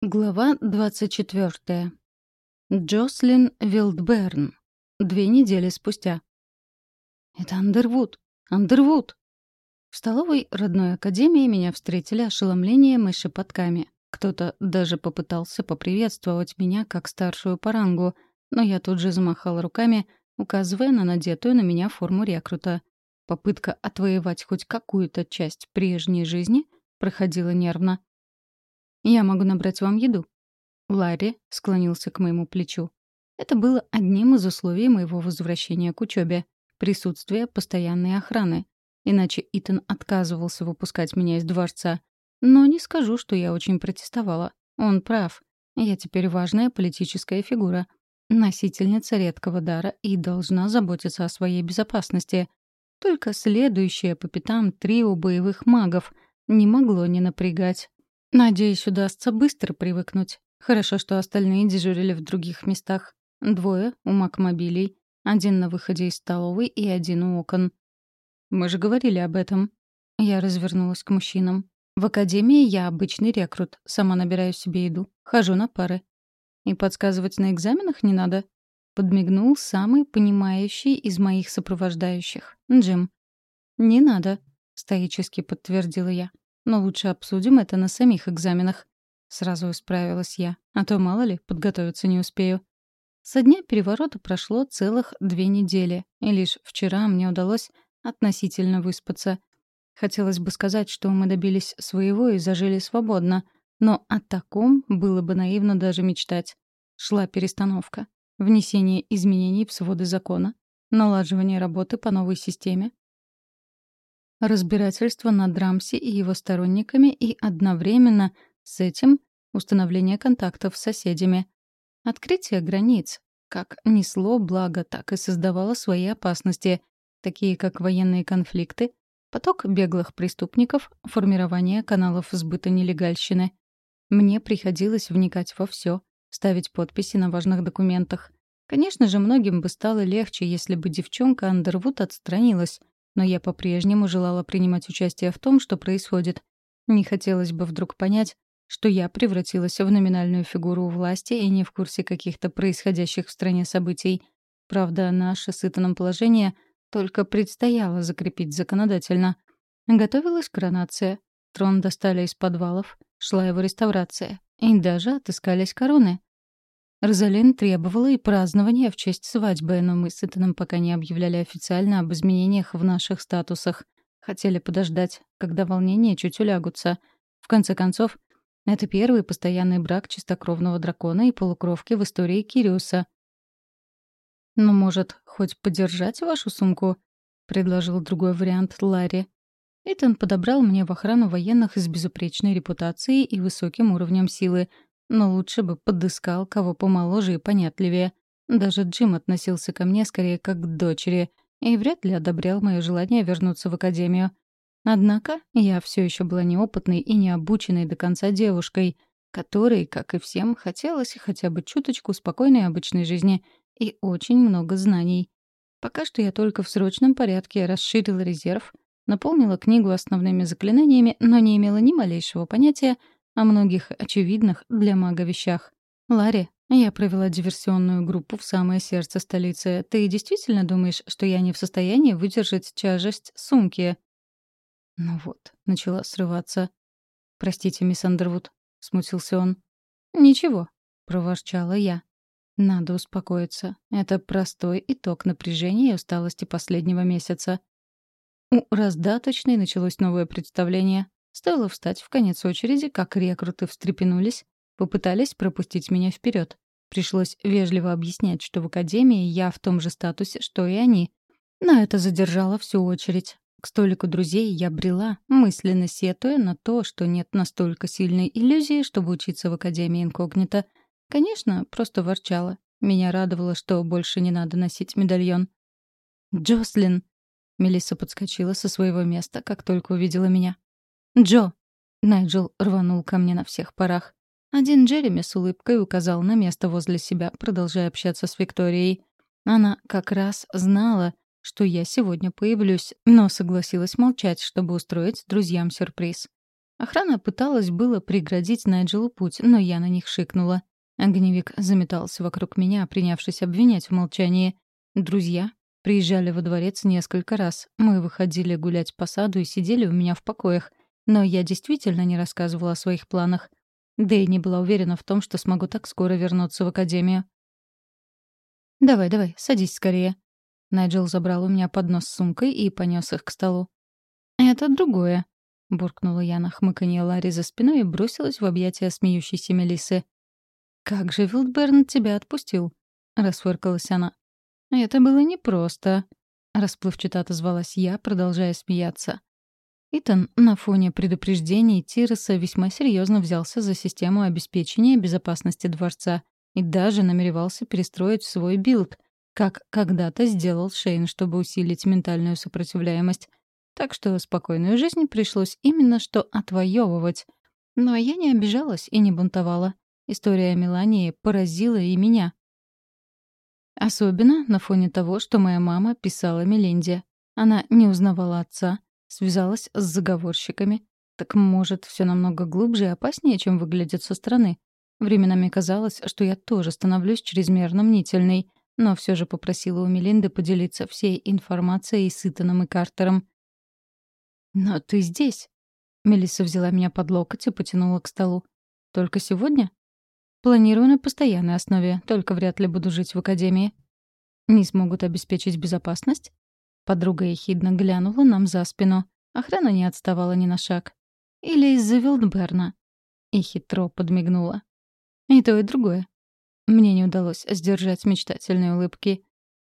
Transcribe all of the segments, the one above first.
Глава 24. Джослин Вилдберн. Две недели спустя. «Это Андервуд! Андервуд!» В столовой родной академии меня встретили ошеломлением и шепотками. Кто-то даже попытался поприветствовать меня как старшую по рангу, но я тут же замахала руками, указывая на надетую на меня форму рекрута. Попытка отвоевать хоть какую-то часть прежней жизни проходила нервно. «Я могу набрать вам еду». Ларри склонился к моему плечу. Это было одним из условий моего возвращения к учебе — присутствие постоянной охраны. Иначе Итан отказывался выпускать меня из дворца. Но не скажу, что я очень протестовала. Он прав. Я теперь важная политическая фигура. Носительница редкого дара и должна заботиться о своей безопасности. Только следующее по пятам трио боевых магов не могло не напрягать. Надеюсь, удастся быстро привыкнуть. Хорошо, что остальные дежурили в других местах. Двое у макмобилей, один на выходе из столовой и один у окон. Мы же говорили об этом. Я развернулась к мужчинам. В академии я обычный рекрут, сама набираю себе еду, хожу на пары. И подсказывать на экзаменах не надо. Подмигнул самый понимающий из моих сопровождающих, Джим. «Не надо», — стоически подтвердила я. Но лучше обсудим это на самих экзаменах. Сразу исправилась я, а то, мало ли, подготовиться не успею. Со дня переворота прошло целых две недели, и лишь вчера мне удалось относительно выспаться. Хотелось бы сказать, что мы добились своего и зажили свободно, но о таком было бы наивно даже мечтать. Шла перестановка, внесение изменений в своды закона, налаживание работы по новой системе, разбирательство над Рамси и его сторонниками и одновременно с этим установление контактов с соседями. Открытие границ как несло благо, так и создавало свои опасности, такие как военные конфликты, поток беглых преступников, формирование каналов сбыта нелегальщины. Мне приходилось вникать во все, ставить подписи на важных документах. Конечно же, многим бы стало легче, если бы девчонка Андервуд отстранилась, но я по-прежнему желала принимать участие в том, что происходит. Не хотелось бы вдруг понять, что я превратилась в номинальную фигуру у власти и не в курсе каких-то происходящих в стране событий. Правда, наше с положение только предстояло закрепить законодательно. Готовилась коронация. Трон достали из подвалов, шла его реставрация. И даже отыскались короны. Розалин требовала и празднования в честь свадьбы, но мы с Итаном пока не объявляли официально об изменениях в наших статусах. Хотели подождать, когда волнения чуть улягутся. В конце концов, это первый постоянный брак чистокровного дракона и полукровки в истории Кириуса. «Ну, может, хоть подержать вашу сумку?» — предложил другой вариант Ларри. Итан подобрал мне в охрану военных с безупречной репутацией и высоким уровнем силы — но лучше бы подыскал кого помоложе и понятливее. Даже Джим относился ко мне скорее как к дочери и вряд ли одобрял мое желание вернуться в академию. Однако я все еще была неопытной и необученной до конца девушкой, которой, как и всем, хотелось хотя бы чуточку спокойной обычной жизни и очень много знаний. Пока что я только в срочном порядке расширила резерв, наполнила книгу основными заклинаниями, но не имела ни малейшего понятия, о многих очевидных для мага вещах. «Ларри, я провела диверсионную группу в самое сердце столицы. Ты действительно думаешь, что я не в состоянии выдержать тяжесть сумки?» Ну вот, начала срываться. «Простите, мисс Андервуд», — смутился он. «Ничего», — проворчала я. «Надо успокоиться. Это простой итог напряжения и усталости последнего месяца». У раздаточной началось новое представление. Стоило встать в конец очереди, как рекруты встрепенулись, попытались пропустить меня вперед. Пришлось вежливо объяснять, что в академии я в том же статусе, что и они. Но это задержало всю очередь. К столику друзей я брела, мысленно сетуя на то, что нет настолько сильной иллюзии, чтобы учиться в Академии инкогнито. Конечно, просто ворчала. Меня радовало, что больше не надо носить медальон. «Джослин!» Мелисса подскочила со своего места, как только увидела меня. «Джо!» — Найджел рванул ко мне на всех парах. Один Джереми с улыбкой указал на место возле себя, продолжая общаться с Викторией. Она как раз знала, что я сегодня появлюсь, но согласилась молчать, чтобы устроить друзьям сюрприз. Охрана пыталась было преградить Найджелу путь, но я на них шикнула. Огневик заметался вокруг меня, принявшись обвинять в молчании. Друзья приезжали во дворец несколько раз. Мы выходили гулять по саду и сидели у меня в покоях. Но я действительно не рассказывала о своих планах. Да и не была уверена в том, что смогу так скоро вернуться в академию. «Давай, давай, садись скорее». Найджел забрал у меня поднос с сумкой и понес их к столу. «Это другое», — буркнула я на хмыканье Ларри за спиной и бросилась в объятия смеющейся Мелисы. «Как же Вилдберн тебя отпустил?» — расфыркалась она. «Это было непросто», — расплывчато отозвалась я, продолжая смеяться. Итан на фоне предупреждений Тироса весьма серьезно взялся за систему обеспечения безопасности дворца и даже намеревался перестроить свой билд, как когда-то сделал Шейн, чтобы усилить ментальную сопротивляемость. Так что спокойную жизнь пришлось именно что отвоевывать. Но я не обижалась и не бунтовала. История Мелании поразила и меня. Особенно на фоне того, что моя мама писала Меленде. Она не узнавала отца, связалась с заговорщиками. Так может, все намного глубже и опаснее, чем выглядит со стороны. Временами казалось, что я тоже становлюсь чрезмерно мнительной, но все же попросила у Мелинды поделиться всей информацией с Итаном и Картером. «Но ты здесь!» Мелисса взяла меня под локоть и потянула к столу. «Только сегодня?» Планирую на постоянной основе, только вряд ли буду жить в академии. Не смогут обеспечить безопасность? Подруга ехидно глянула нам за спину. Охрана не отставала ни на шаг. Или из-за Вилдберна. И хитро подмигнула. И то, и другое. Мне не удалось сдержать мечтательные улыбки.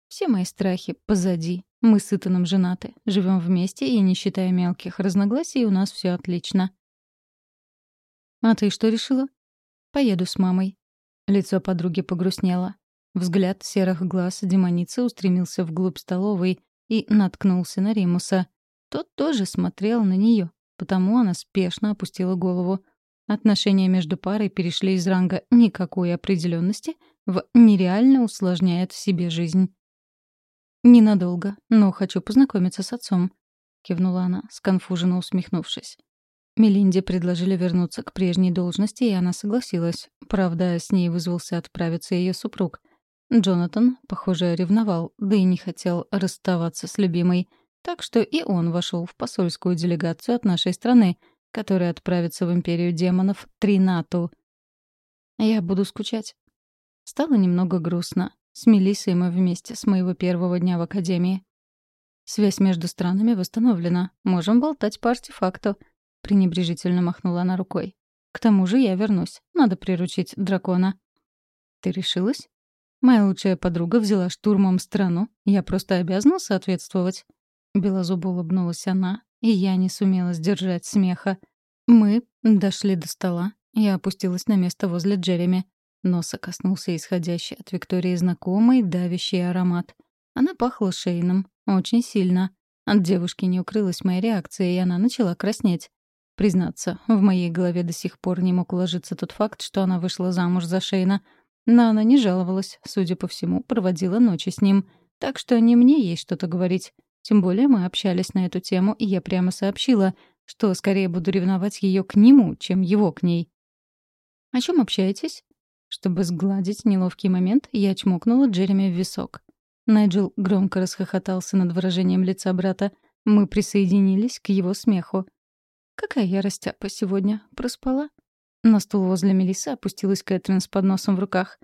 Все мои страхи позади. Мы с Итаном женаты, живем вместе, и, не считая мелких разногласий, у нас все отлично. «А ты что решила?» Поеду с мамой». Лицо подруги погрустнело. Взгляд серых глаз демоницы устремился вглубь столовой и наткнулся на Римуса. Тот тоже смотрел на нее, потому она спешно опустила голову. Отношения между парой перешли из ранга никакой определенности в нереально усложняет себе жизнь. «Ненадолго, но хочу познакомиться с отцом», — кивнула она, сконфуженно усмехнувшись. Мелинде предложили вернуться к прежней должности, и она согласилась. Правда, с ней вызвался отправиться ее супруг. Джонатан, похоже, ревновал, да и не хотел расставаться с любимой. Так что и он вошел в посольскую делегацию от нашей страны, которая отправится в империю демонов Тринату. Я буду скучать. Стало немного грустно. С Мелиссой мы вместе с моего первого дня в академии. Связь между странами восстановлена. Можем болтать по артефакту —— пренебрежительно махнула она рукой. «К тому же я вернусь. Надо приручить дракона». «Ты решилась?» «Моя лучшая подруга взяла штурмом страну. Я просто обязана соответствовать». Белозубо улыбнулась она, и я не сумела сдержать смеха. Мы дошли до стола. Я опустилась на место возле Джереми. Носа коснулся исходящий от Виктории знакомый давящий аромат. Она пахла шейном, очень сильно. От девушки не укрылась моя реакция, и она начала краснеть. Признаться, в моей голове до сих пор не мог уложиться тот факт, что она вышла замуж за Шейна. Но она не жаловалась, судя по всему, проводила ночи с ним. Так что не мне ей что-то говорить. Тем более мы общались на эту тему, и я прямо сообщила, что скорее буду ревновать ее к нему, чем его к ней. «О чем общаетесь?» Чтобы сгладить неловкий момент, я чмокнула Джереми в висок. Найджел громко расхохотался над выражением лица брата. Мы присоединились к его смеху. Какая я растяпа сегодня. Проспала? На стул возле Мелисы опустилась Кэтрин с подносом в руках.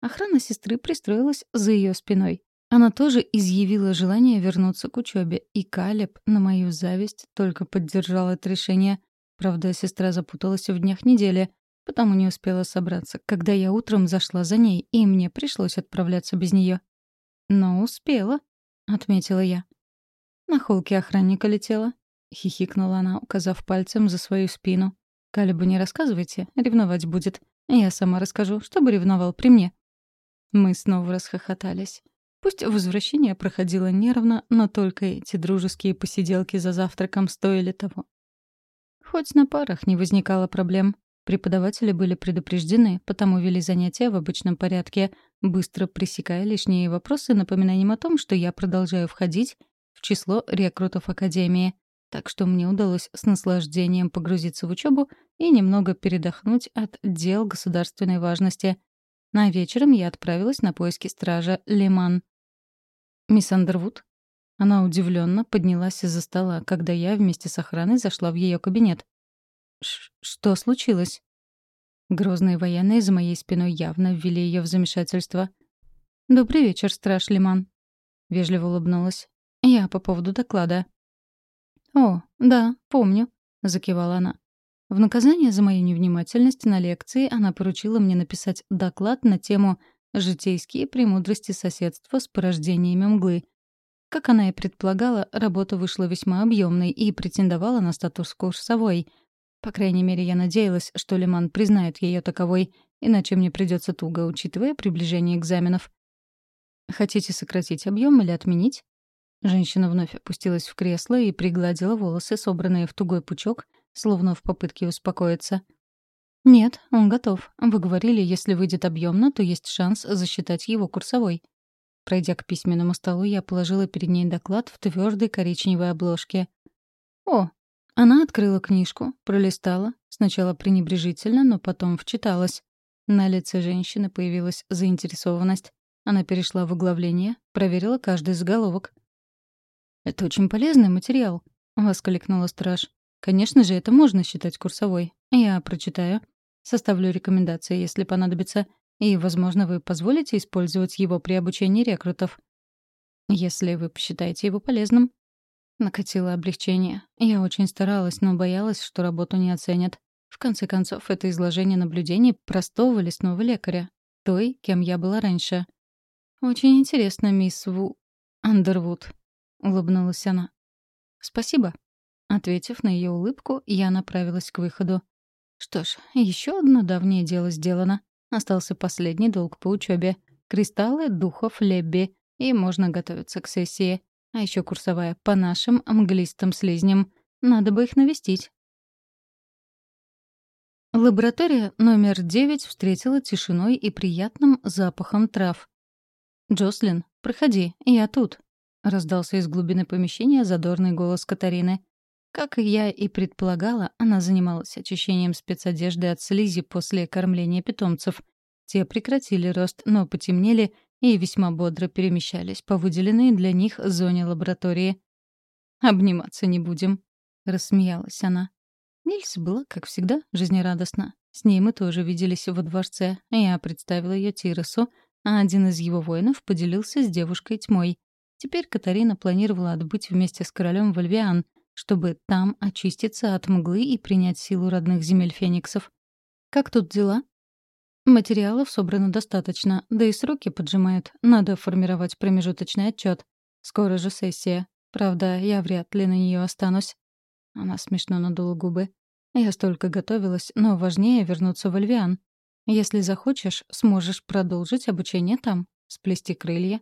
Охрана сестры пристроилась за ее спиной. Она тоже изъявила желание вернуться к учебе, и Калеб, на мою зависть, только поддержал это решение. Правда, сестра запуталась в днях недели, потому не успела собраться, когда я утром зашла за ней, и мне пришлось отправляться без нее. «Но успела», — отметила я. На холке охранника летела. — хихикнула она, указав пальцем за свою спину. «Калибу не рассказывайте, ревновать будет. Я сама расскажу, чтобы ревновал при мне». Мы снова расхохотались. Пусть возвращение проходило нервно, но только эти дружеские посиделки за завтраком стоили того. Хоть на парах не возникало проблем. Преподаватели были предупреждены, потому вели занятия в обычном порядке, быстро пресекая лишние вопросы напоминанием о том, что я продолжаю входить в число рекрутов Академии. Так что мне удалось с наслаждением погрузиться в учебу и немного передохнуть от дел государственной важности. На вечером я отправилась на поиски стража Леман. «Мисс Андервуд?» Она удивленно поднялась из-за стола, когда я вместе с охраной зашла в ее кабинет. «Что случилось?» Грозные военные за моей спиной явно ввели ее в замешательство. «Добрый вечер, страж Лиман», — вежливо улыбнулась. «Я по поводу доклада». «О, да, помню», — закивала она. В наказание за мою невнимательность на лекции она поручила мне написать доклад на тему «Житейские премудрости соседства с порождениями мглы». Как она и предполагала, работа вышла весьма объемной и претендовала на статус курсовой — по крайней мере, я надеялась, что Лиман признает ее таковой, иначе мне придется туго, учитывая приближение экзаменов. «Хотите сократить объем или отменить?» Женщина вновь опустилась в кресло и пригладила волосы, собранные в тугой пучок, словно в попытке успокоиться. «Нет, он готов. Вы говорили, если выйдет объемно, то есть шанс засчитать его курсовой». Пройдя к письменному столу, я положила перед ней доклад в твердой коричневой обложке. «О, она открыла книжку, пролистала, сначала пренебрежительно, но потом вчиталась. На лице женщины появилась заинтересованность. Она перешла в оглавление, проверила каждый заголовок. «Это очень полезный материал», — воскликнула страж. «Конечно же, это можно считать курсовой. Я прочитаю. Составлю рекомендации, если понадобится. И, возможно, вы позволите использовать его при обучении рекрутов. Если вы посчитаете его полезным. Накатило облегчение. Я очень старалась, но боялась, что работу не оценят. В конце концов, это изложение наблюдений простого лесного лекаря. Той, кем я была раньше. «Очень интересно, мисс Ву... Андервуд», — улыбнулась она. «Спасибо». Ответив на ее улыбку, я направилась к выходу. Что ж, еще одно давнее дело сделано. Остался последний долг по учебе. Кристаллы духов Лебби, и можно готовиться к сессии. А еще курсовая по нашим английским слизням. Надо бы их навестить. Лаборатория номер девять встретила тишиной и приятным запахом трав. «Джослин, проходи, я тут», — раздался из глубины помещения задорный голос Катарины. Как я и предполагала, она занималась очищением спецодежды от слизи после кормления питомцев. Те прекратили рост, но потемнели и весьма бодро перемещались по выделенной для них зоне лаборатории. «Обниматься не будем», — рассмеялась она. Нильс была, как всегда, жизнерадостна. С ней мы тоже виделись во дворце. Я представила ее Тиросу, а один из его воинов поделился с девушкой тьмой. Теперь Катарина планировала отбыть вместе с королем Вальвиан, чтобы там очиститься от мглы и принять силу родных земель фениксов. «Как тут дела?» Материалов собрано достаточно, да и сроки поджимают. Надо формировать промежуточный отчет. Скоро же сессия. Правда, я вряд ли на нее останусь. Она смешно надула губы. Я столько готовилась, но важнее вернуться в Альвиан. Если захочешь, сможешь продолжить обучение там, сплести крылья.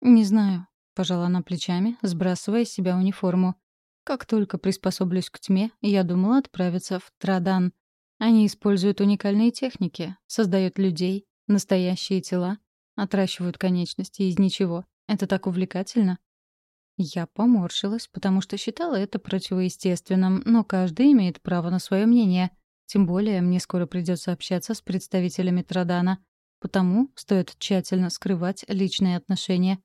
Не знаю, пожала она плечами, сбрасывая с себя униформу. Как только приспособлюсь к тьме, я думала отправиться в Традан, они используют уникальные техники, создают людей, настоящие тела, отращивают конечности из ничего. Это так увлекательно. Я поморщилась, потому что считала это противоестественным, но каждый имеет право на свое мнение. Тем более мне скоро придется общаться с представителями Традана, потому стоит тщательно скрывать личные отношения.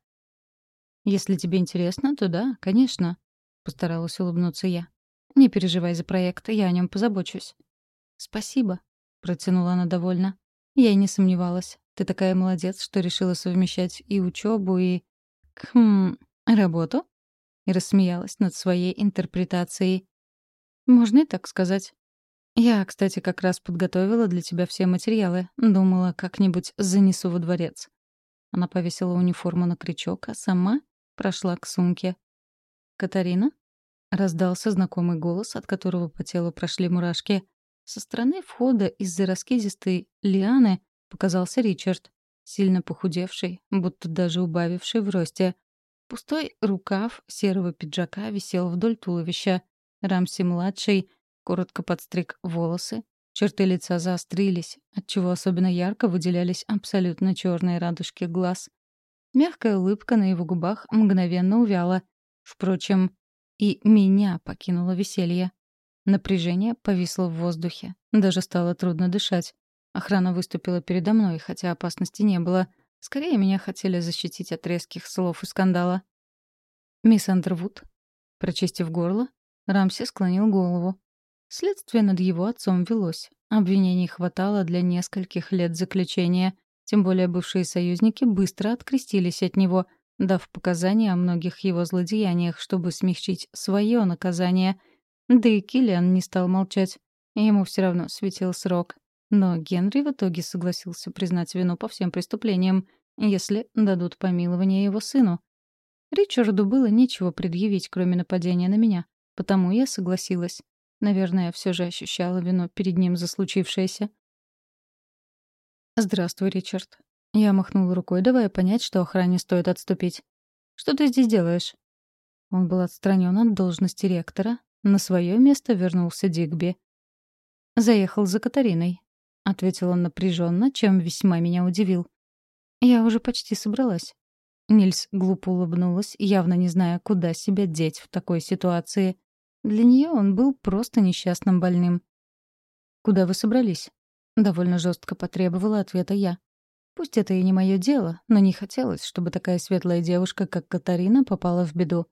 «Если тебе интересно, то да, конечно», — постаралась улыбнуться я. «Не переживай за проект, я о нем позабочусь». «Спасибо», — протянула она довольно. Я и не сомневалась. Ты такая молодец, что решила совмещать и учебу, и... Хм... работу? И рассмеялась над своей интерпретацией. Можно и так сказать. Я, кстати, как раз подготовила для тебя все материалы. Думала, как-нибудь занесу во дворец. Она повесила униформу на крючок, а сама прошла к сумке. «Катарина?» — раздался знакомый голос, от которого по телу прошли мурашки. Со стороны входа из-за раскидистой лианы показался Ричард, сильно похудевший, будто даже убавивший в росте. Пустой рукав серого пиджака висел вдоль туловища. Рамси-младший коротко подстриг волосы, черты лица заострились, отчего особенно ярко выделялись абсолютно черные радужки глаз. Мягкая улыбка на его губах мгновенно увяла. Впрочем, и меня покинуло веселье. Напряжение повисло в воздухе. Даже стало трудно дышать. Охрана выступила передо мной, хотя опасности не было. Скорее, меня хотели защитить от резких слов и скандала. «Мисс Андервуд?» Прочистив горло, Рамси склонил голову. Следствие над его отцом велось. Обвинений хватало для нескольких лет заключения. Тем более бывшие союзники быстро открестились от него, дав показания о многих его злодеяниях, чтобы смягчить свое наказание. Да и Киллиан не стал молчать. Ему все равно светил срок. Но Генри в итоге согласился признать вину по всем преступлениям, если дадут помилование его сыну. Ричарду было нечего предъявить, кроме нападения на меня, потому я согласилась. Наверное, все же ощущала вину перед ним за случившееся. «Здравствуй, Ричард». Я махнула рукой, давая понять, что охране стоит отступить. «Что ты здесь делаешь?» Он был отстранен от должности ректора. На свое место вернулся Дигби. «Заехал за Катариной», — ответил он напряженно, чем весьма меня удивил. «Я уже почти собралась». Нильс глупо улыбнулась, явно не зная, куда себя деть в такой ситуации. Для нее он был просто несчастным больным. «Куда вы собрались?» Довольно жестко потребовала ответа я. Пусть это и не мое дело, но не хотелось, чтобы такая светлая девушка, как Катарина, попала в беду.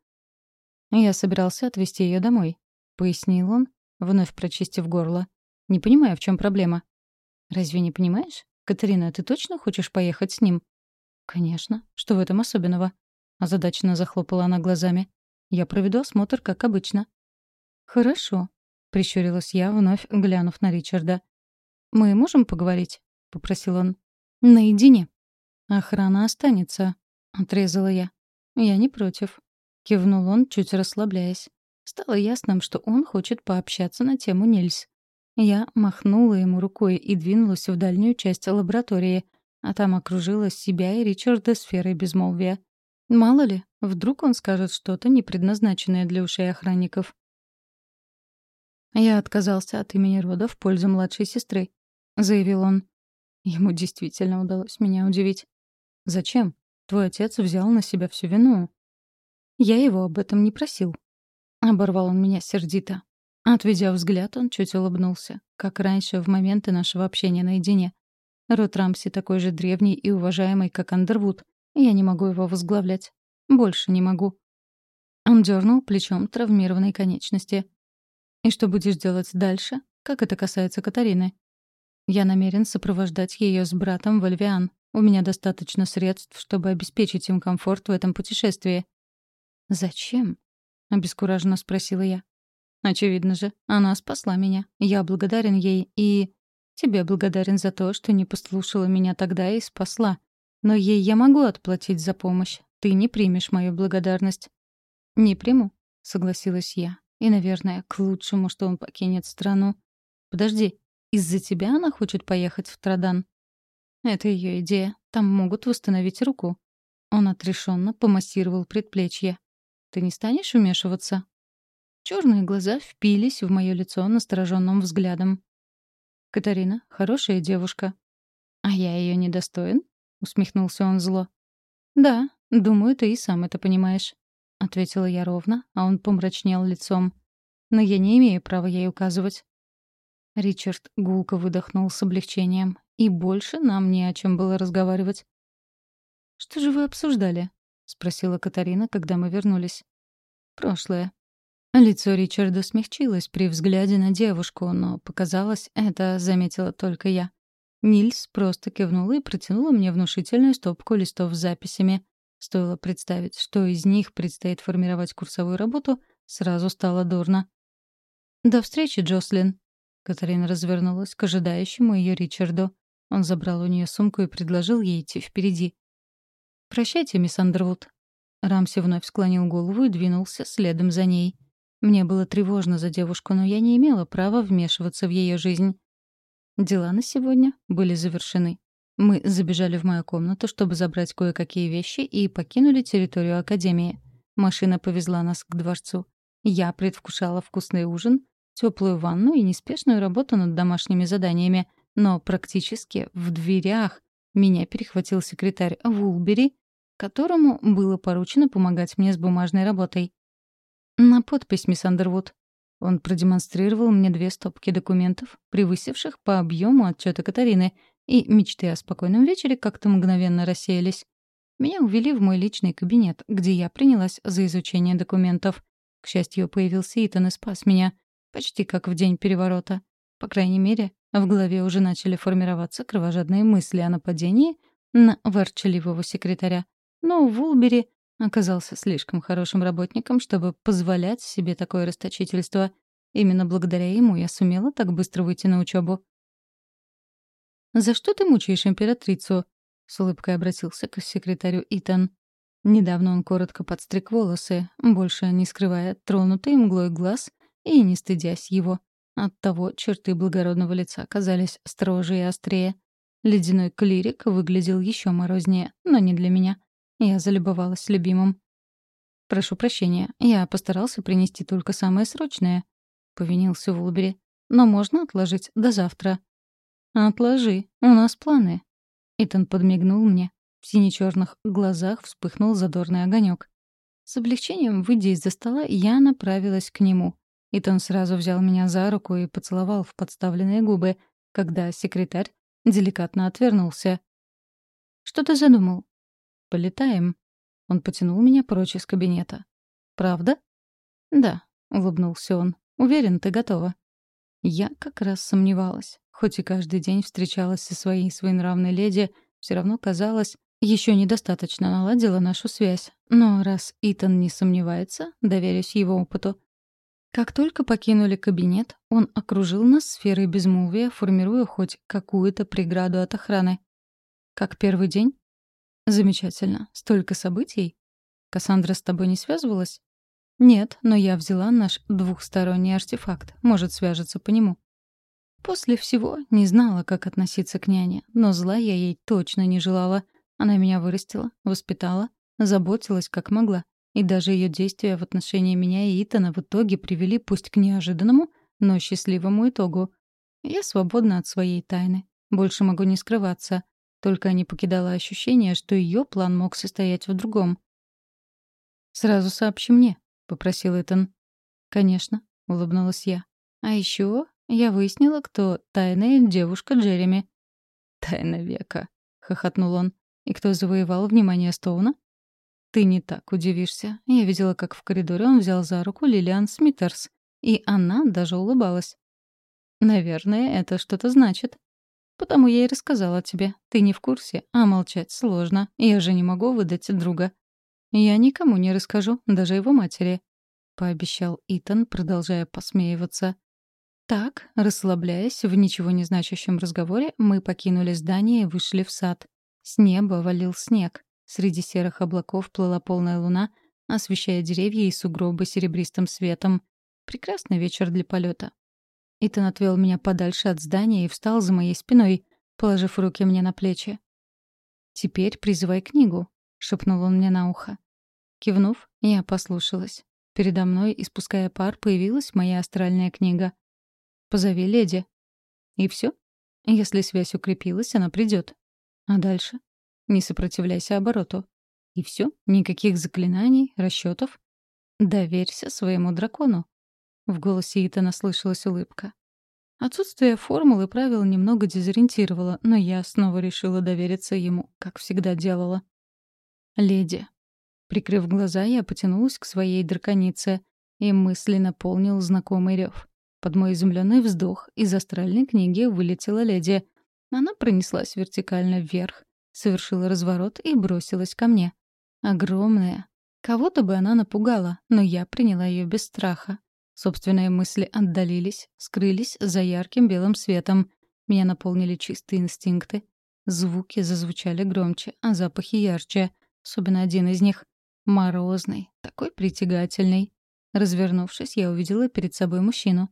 «Я собирался отвезти ее домой», — пояснил он, вновь прочистив горло. «Не понимаю, в чем проблема». «Разве не понимаешь? Катарина, ты точно хочешь поехать с ним?» «Конечно. Что в этом особенного?» Озадаченно захлопала она глазами. «Я проведу осмотр, как обычно». «Хорошо», — прищурилась я, вновь глянув на Ричарда. «Мы можем поговорить?» — попросил он. «Наедине». «Охрана останется», — отрезала я. «Я не против», — кивнул он, чуть расслабляясь. Стало ясным, что он хочет пообщаться на тему Нильс. Я махнула ему рукой и двинулась в дальнюю часть лаборатории, а там окружила себя и Ричарда сферой безмолвия. Мало ли, вдруг он скажет что-то, не предназначенное для ушей охранников. «Я отказался от имени рода в пользу младшей сестры», — заявил он. Ему действительно удалось меня удивить. «Зачем? Твой отец взял на себя всю вину». «Я его об этом не просил». Оборвал он меня сердито. Отведя взгляд, он чуть улыбнулся, как раньше в моменты нашего общения наедине. Род Рамси такой же древний и уважаемый, как Андервуд. Я не могу его возглавлять. Больше не могу. Он дернул плечом травмированной конечности. «И что будешь делать дальше? Как это касается Катарины?» «Я намерен сопровождать ее с братом в Альвиан. У меня достаточно средств, чтобы обеспечить им комфорт в этом путешествии». «Зачем?» — обескураженно спросила я. Очевидно же, она спасла меня. Я благодарен ей и... Тебе благодарен за то, что не послушала меня тогда и спасла. Но ей я могу отплатить за помощь. Ты не примешь мою благодарность. Не приму, согласилась я. И, наверное, к лучшему, что он покинет страну. Подожди, из-за тебя она хочет поехать в Традан? Это ее идея. Там могут восстановить руку. Он отрешенно помассировал предплечье. Ты не станешь вмешиваться? Черные глаза впились в мое лицо настороженным взглядом. «Катарина — хорошая девушка». «А я ее недостоин?» — усмехнулся он зло. «Да, думаю, ты и сам это понимаешь», — ответила я ровно, а он помрачнел лицом. «Но я не имею права ей указывать». Ричард гулко выдохнул с облегчением. «И больше нам не о чем было разговаривать». «Что же вы обсуждали?» — спросила Катарина, когда мы вернулись. «Прошлое», Лицо Ричарда смягчилось при взгляде на девушку, но, показалось, это заметила только я. Нильс просто кивнула и протянула мне внушительную стопку листов с записями. Стоило представить, что из них предстоит формировать курсовую работу, сразу стало дурно. «До встречи, Джослин!» Катарина развернулась к ожидающему ее Ричарду. Он забрал у нее сумку и предложил ей идти впереди. «Прощайте, мисс Андервуд». Рамси вновь склонил голову и двинулся следом за ней. Мне было тревожно за девушку, но я не имела права вмешиваться в ее жизнь. Дела на сегодня были завершены. Мы забежали в мою комнату, чтобы забрать кое-какие вещи, и покинули территорию Академии. Машина повезла нас к дворцу. Я предвкушала вкусный ужин, теплую ванну и неспешную работу над домашними заданиями, но практически в дверях меня перехватил секретарь Вулбери, которому было поручено помогать мне с бумажной работой. На подпись, мисс Андервуд. Он продемонстрировал мне две стопки документов, превысивших по объему отчета Катарины, и мечты о спокойном вечере как-то мгновенно рассеялись. Меня увели в мой личный кабинет, где я принялась за изучение документов. К счастью, появился Итан и спас меня. Почти как в день переворота. По крайней мере, в голове уже начали формироваться кровожадные мысли о нападении на ворчаливого секретаря. Но Вулбери оказался слишком хорошим работником, чтобы позволять себе такое расточительство. Именно благодаря ему я сумела так быстро выйти на учебу. «За что ты мучаешь императрицу?» — с улыбкой обратился к секретарю Итан. Недавно он коротко подстриг волосы, больше не скрывая тронутый мглой глаз и не стыдясь его. Оттого черты благородного лица казались строже и острее. Ледяной клирик выглядел еще морознее, но не для меня. Я залюбовалась любимым. «Прошу прощения, я постарался принести только самое срочное», — повинился Вулбери. «Но можно отложить до завтра». «Отложи, у нас планы». Итан подмигнул мне. В сине-черных глазах вспыхнул задорный огонек. С облегчением, выйдя из-за стола, я направилась к нему. Итан сразу взял меня за руку и поцеловал в подставленные губы, когда секретарь деликатно отвернулся. «Что ты задумал?» «Полетаем». Он потянул меня прочь из кабинета. «Правда?» «Да», — улыбнулся он. «Уверен, ты готова». Я как раз сомневалась. Хоть и каждый день встречалась со своей своенравной леди, все равно казалось, еще недостаточно наладила нашу связь. Но раз Итан не сомневается, доверюсь его опыту. Как только покинули кабинет, он окружил нас сферой безмолвия, формируя хоть какую-то преграду от охраны. Как первый день? Замечательно. Столько событий. Кассандра с тобой не связывалась? Нет, но я взяла наш двухсторонний артефакт. Может, свяжется по нему. После всего не знала, как относиться к няне, но зла я ей точно не желала. Она меня вырастила, воспитала, заботилась как могла. И даже ее действия в отношении меня и Итана в итоге привели пусть к неожиданному, но счастливому итогу. Я свободна от своей тайны. Больше могу не скрываться. Только не покидало ощущение, что ее план мог состоять в другом. «Сразу сообщи мне», — попросил Этан. «Конечно», — улыбнулась я. «А еще я выяснила, кто тайная девушка Джереми». «Тайна века», — хохотнул он. «И кто завоевал внимание Стоуна?» «Ты не так удивишься. Я видела, как в коридоре он взял за руку Лилиан Смитерс, и она даже улыбалась». «Наверное, это что-то значит», Потому я и рассказала тебе. Ты не в курсе, а молчать сложно. Я же не могу выдать друга. Я никому не расскажу, даже его матери», — пообещал Итан, продолжая посмеиваться. Так, расслабляясь в ничего не значащем разговоре, мы покинули здание и вышли в сад. С неба валил снег. Среди серых облаков плыла полная луна, освещая деревья и сугробы серебристым светом. Прекрасный вечер для полета. Итан отвел меня подальше от здания и встал за моей спиной, положив руки мне на плечи. «Теперь призывай книгу», — шепнул он мне на ухо. Кивнув, я послушалась. Передо мной, испуская пар, появилась моя астральная книга. «Позови леди». И все. Если связь укрепилась, она придет. А дальше? Не сопротивляйся обороту. И все. Никаких заклинаний, расчетов. Доверься своему дракону. В голосе Итана слышалась улыбка. Отсутствие формул и правил немного дезориентировало, но я снова решила довериться ему, как всегда делала. «Леди». Прикрыв глаза, я потянулась к своей драконице и мысленно наполнил знакомый рев. Под мой изумленный вздох из астральной книги вылетела леди. Она пронеслась вертикально вверх, совершила разворот и бросилась ко мне. Огромная. Кого-то бы она напугала, но я приняла ее без страха. Собственные мысли отдалились, скрылись за ярким белым светом. Меня наполнили чистые инстинкты. Звуки зазвучали громче, а запахи ярче. Особенно один из них — морозный, такой притягательный. Развернувшись, я увидела перед собой мужчину.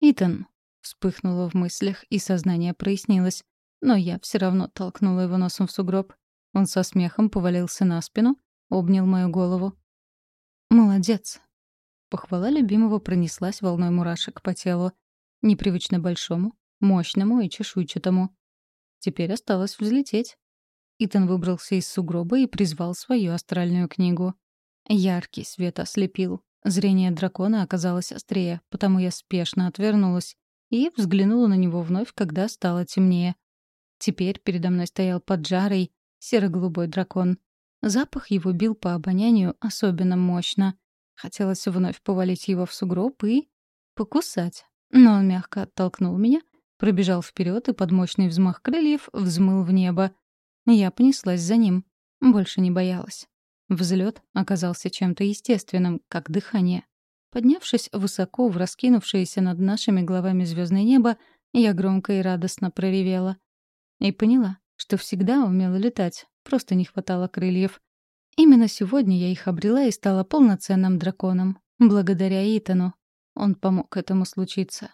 «Итан», — вспыхнуло в мыслях, и сознание прояснилось. Но я все равно толкнула его носом в сугроб. Он со смехом повалился на спину, обнял мою голову. «Молодец», Похвала любимого пронеслась волной мурашек по телу. Непривычно большому, мощному и чешуйчатому. Теперь осталось взлететь. Итан выбрался из сугроба и призвал свою астральную книгу. Яркий свет ослепил. Зрение дракона оказалось острее, потому я спешно отвернулась и взглянула на него вновь, когда стало темнее. Теперь передо мной стоял поджарый, серо-голубой дракон. Запах его бил по обонянию особенно мощно. Хотелось вновь повалить его в сугроб и... покусать. Но он мягко оттолкнул меня, пробежал вперед и под мощный взмах крыльев взмыл в небо. Я понеслась за ним. Больше не боялась. Взлет оказался чем-то естественным, как дыхание. Поднявшись высоко в раскинувшееся над нашими головами звездное небо, я громко и радостно проревела. И поняла, что всегда умела летать, просто не хватало крыльев. Именно сегодня я их обрела и стала полноценным драконом. Благодаря Итану. Он помог этому случиться.